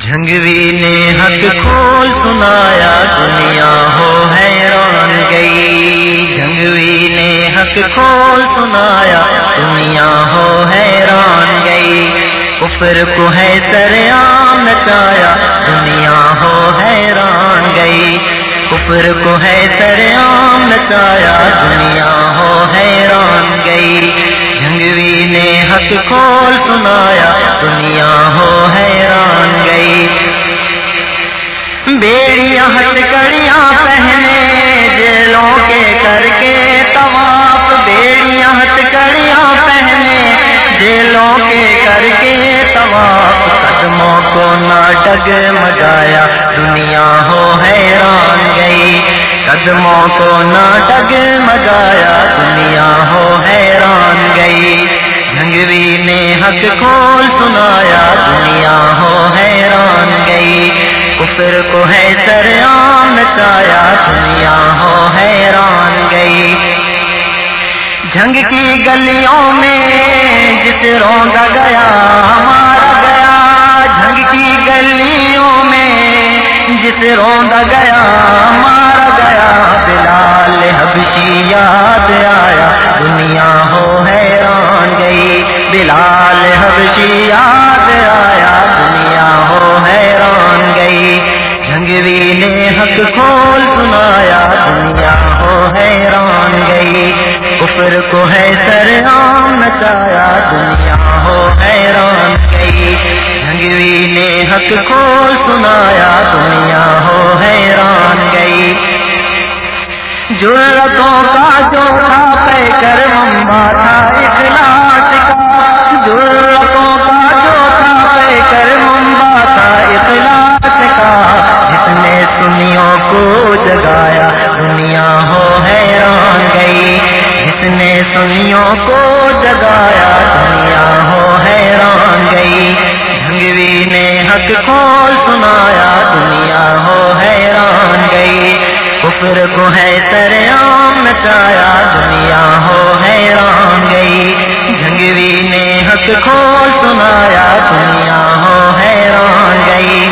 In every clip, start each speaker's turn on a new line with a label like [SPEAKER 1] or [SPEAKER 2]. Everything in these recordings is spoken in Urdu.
[SPEAKER 1] جھنگوی نے حق کھول سنایا دنیا ہو حیران گئی۔ جھنگوی نے حق کھول سنایا دنیا ہو حیران گئی۔ کفر کو ہے سر عام نچایا دنیا ہو حیران گئی۔ کفر کو ہے سر عام نچایا دنیا ہو حیران گئی۔ جھنگوی نے حق کھول سنایا دنیا ہو حیران گئی۔ بیڑیاں ہٹ کڑیاں پہنے جیلوں کے کر کے طواف۔ بیڑیاں ہٹ کڑیاں پہنے جیلوں کے کر کے طواف۔ قدموں کو نہ ڈگ مگایا دنیا ہو حیران گئی۔ قدموں کو نہ ڈگ مگایا دنیا ہو حیران گئی۔ جھنگوی نے حق کھول سنایا دنیا ہو حیران گئی۔ کفر کو ہے سر عام نچایا دنیا ہو حیران گئی۔ جھنگ کی گلیوں میں جس رونگا گیا مارا گیا۔ جھنگ کی گلیوں میں جس رونگا گیا مارا گیا۔ بلال حبشی یاد آیا ایک کھول سنایا، دنیا ہو حیران گئی، کفر کو ہے سر عام نچایا، دنیا ہو حیران گئی۔ جھنگوی نے حق کھول سنایا، دنیا ہو حیران گئی۔ جرتوں کا جو مچایا دنیا ہو حیران گئی، جھنگوی نے حق کھول سنایا دنیا ہو حیران گئی۔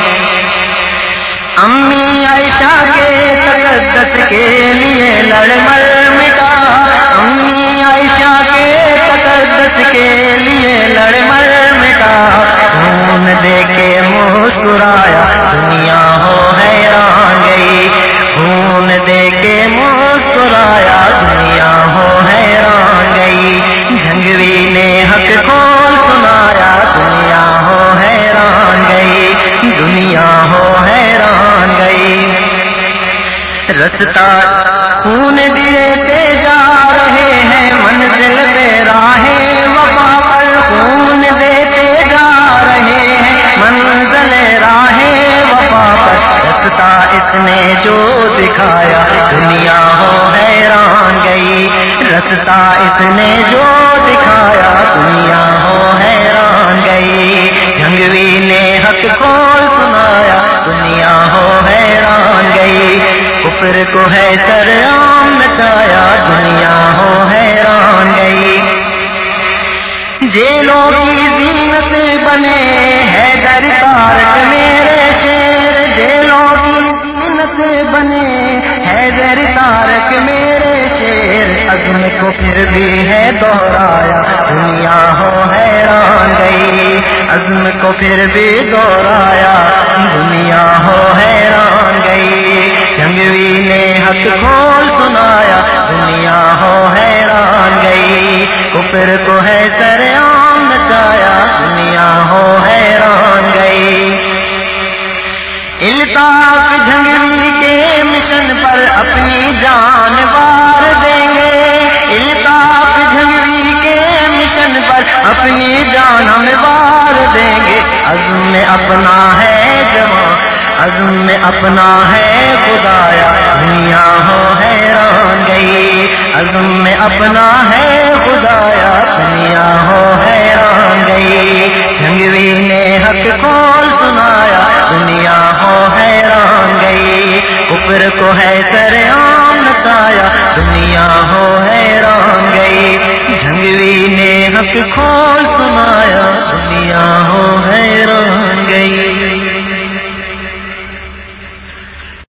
[SPEAKER 1] امی عائشہ کے تقدس کے لیے لڑ مر رستا خون دیتے جا رہے ہیں، منزل پہ راہیں وفا پر۔ خون دیتے جا رہے ہیں، منزل راہیں وفا پر۔ رستا اس نے جو دکھایا۔ دنیا ہو حیران گئی۔ رستا اس نے جو دکھایا۔ دنیا ہو حیران گئی۔ کفر کو ہے سر عام نچایا دنیا ہو حیران گئی۔ جیلوں کی زینت بنے ہے در تارک میرے شیر۔ جیلوں کی زینت بنے ہے در تارک میرے شیر۔ عزم کو پھر بھی ہے دوہرایا دنیا ہو حیران گئی۔ عزم کو پھر بھی دوہرایا دنیا ہو حیران گئی۔ جنگوی نے حق کھول سنایا، دنیا ہو حیران گئی، کفر کو ہے سر عام نچایا، دنیا ہو حیران گئی۔ الطاف جھنگوی کے مشن پر اپنی جان بار دیں گے۔ الطاف جھنگوی کے مشن پر اپنی جان ہم بار دیں گے۔ عزم میں اپنا ہے جوان عزم میں اپنا ہے خدایا، دنیا ہو حیران گئی۔ عزم میں اپنا ہے خدایا، دنیا ہو حیران گئی۔ جنگوی نے حق کال سنایا، دنیا ہو حیران گئی۔ اوپر کو ہے سر عام نتایا دنیا ہو حیران گئی۔ جنگوی نے حق کھول